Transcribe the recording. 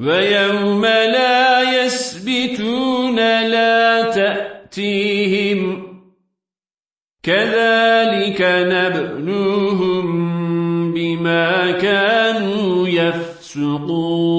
ويوم لا يسبتون لا تأتيهم كذلك نبلوهم بما كانوا يفسقون.